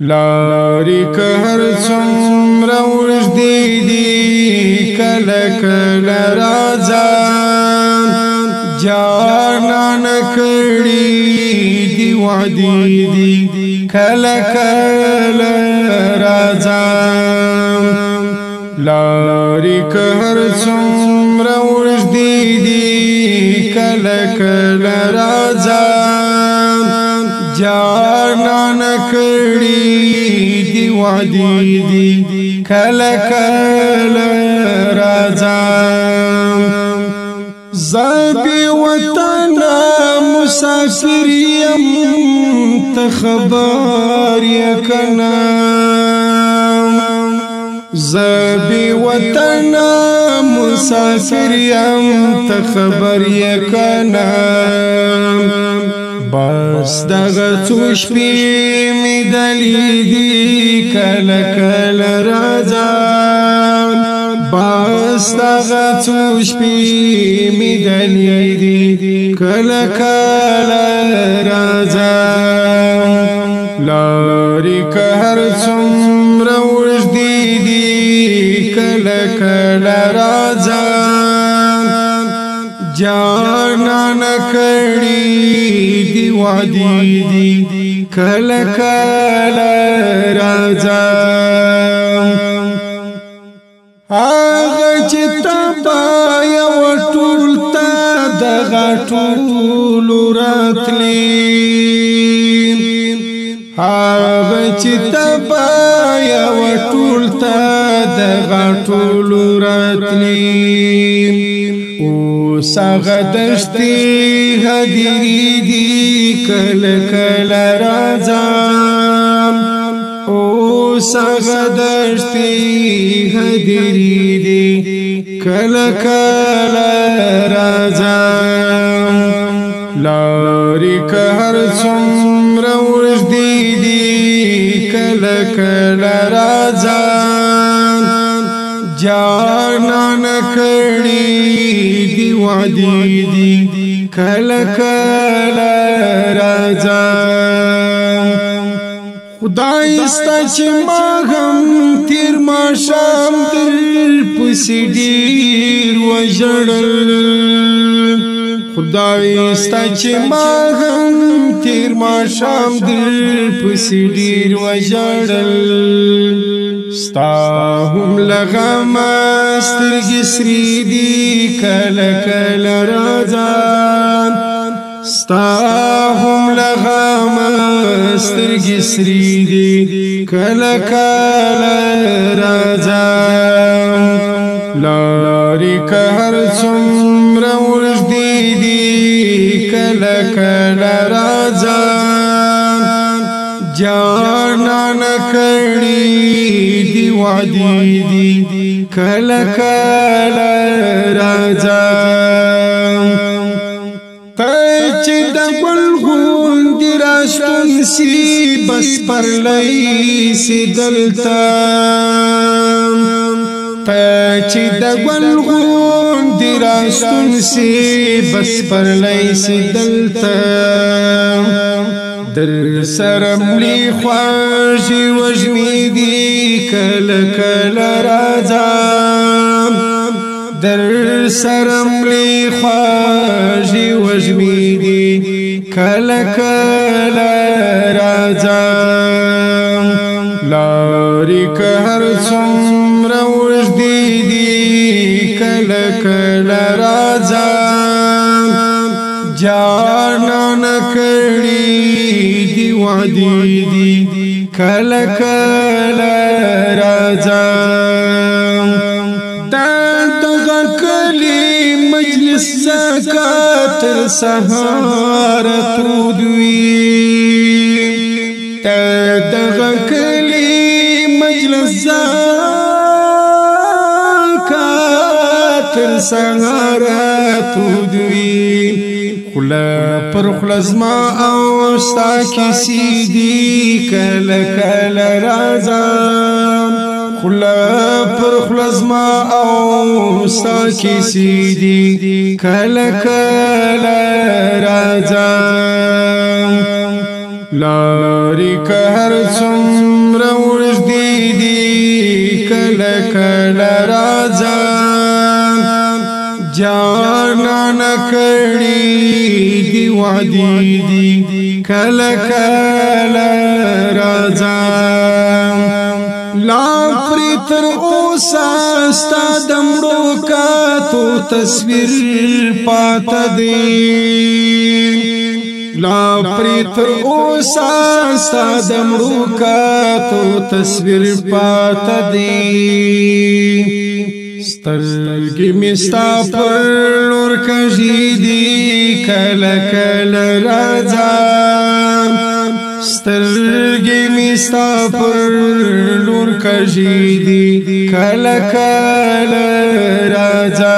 لاری که هر څومره اوږدې دي کله کله راځه جانان کړي دی وادي دي کله کله راځه لاری که هر څومره اوږدې دي کله کله راځه جانان افغانان کړي دی وادي دی کله کله راځم زابي وطن مسافر يم تخبار يكنا زابي وطن مسافر يم يا يكنا بس دغه څو شپې می دلی دی کله کله راځه بس دغه څو شپې می دلی دی کله کله راځه لارې که هر څومره وژدې دي کله کله جانان کړي دی وادي دی کل کل راځه هغه چې تپا یو ټول تا دغه ټول راتلی هغه چې تپا سغدشتي هديږي کل کل راځم او سغدشتي هديږي کل کل راځم لاري که هر څومره ورځ دي کل کل راځم جانان کړي دی وادي دی کل کل راځه خدای ستا چې ما غم تیر ما شام تر پسې ډیر وژړل خدای ستا چې ما غم تیر ما شام دل پسې ډیر وژړل ستا هم لغم سترګې سری دي کله کله راځان ستا هم لغم سترګې سری دي کله کله راځان لارې که هر څومره ورځ دي کله کله راځان جانان کړي دی وادي دی کله کله راځه ته چې د ګل غون دی راستون سي بس پر لای سي دلتا ته چې د ګل غون دی راستون سي بس پر لای سي دلتا تر سرملی خواشی وجمی دی کل کل رازام در سرملی خواشی وجمی دی کل کل رازام لاری که هر سمر وجدی دی کل کل رازام اسمان کړي دی وادي دی کله کله راځه تا دغه مجلس سکاتر مجلس خوله پر خلزما او ستا کسی دی کل کل رازم خوله پر خلزما او ستا کسی دی کل کل رازم لاری که هر څومره ورځ دی دی کل کل رازم جانا نکړی دی وادي دی کلا کلا راځه لا پرتر اوسا ست دمړو کا تو تصویر پات دی لا پریت اوسا ستا دمړو کا تو تصویر پات دی سترګې مې ستا پر لور کږي دي کله کله راځه سترګې مې ستا پر لور کږي دي کله کله راځه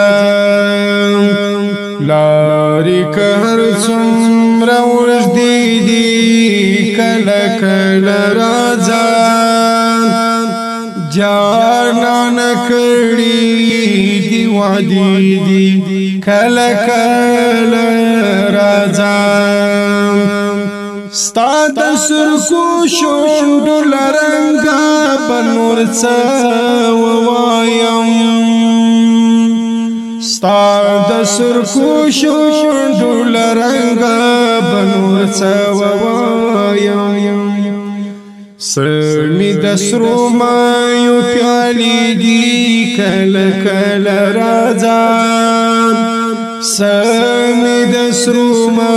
لارې که هر څومره وږدې دي کړی دی وادي دی کله کله راځم ستا د سرکو شوند لرنګا بنور څا وایم ستا د سرکو شوند لرنګا بنور څا وایم سرمی می د ما یو پیالی دی کل کل راځم سرمی می د ما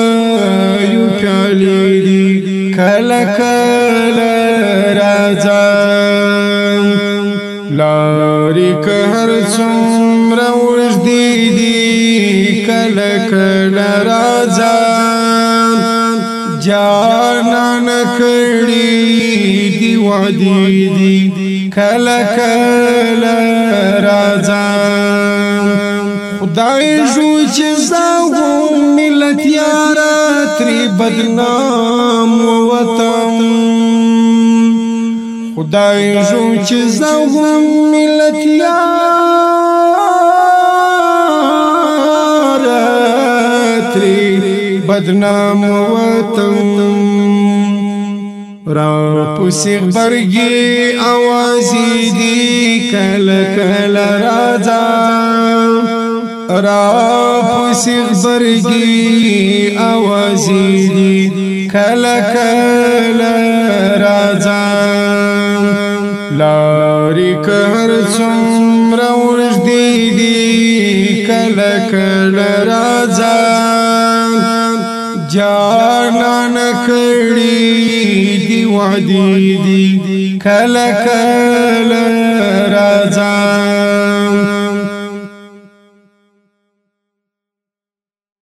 یو پیالی دی کل کل راځم لاری که هر چم روش دی دی کل کل راځم جانان کړی دی وادي دی کلا کلا راځه خدای شو چې زاو ملت یار تری بدنام وطن خدای شو چې زاو ملت یار بدنام وطن را پوسی خبرگی آوازی دی کل کل رازا را پوسی خبرگی آوازی دی کل کل رازا لاری که هر څومره ورځ دی دی کل کل رازا جانان کړي دی وعده دی کله کله راځه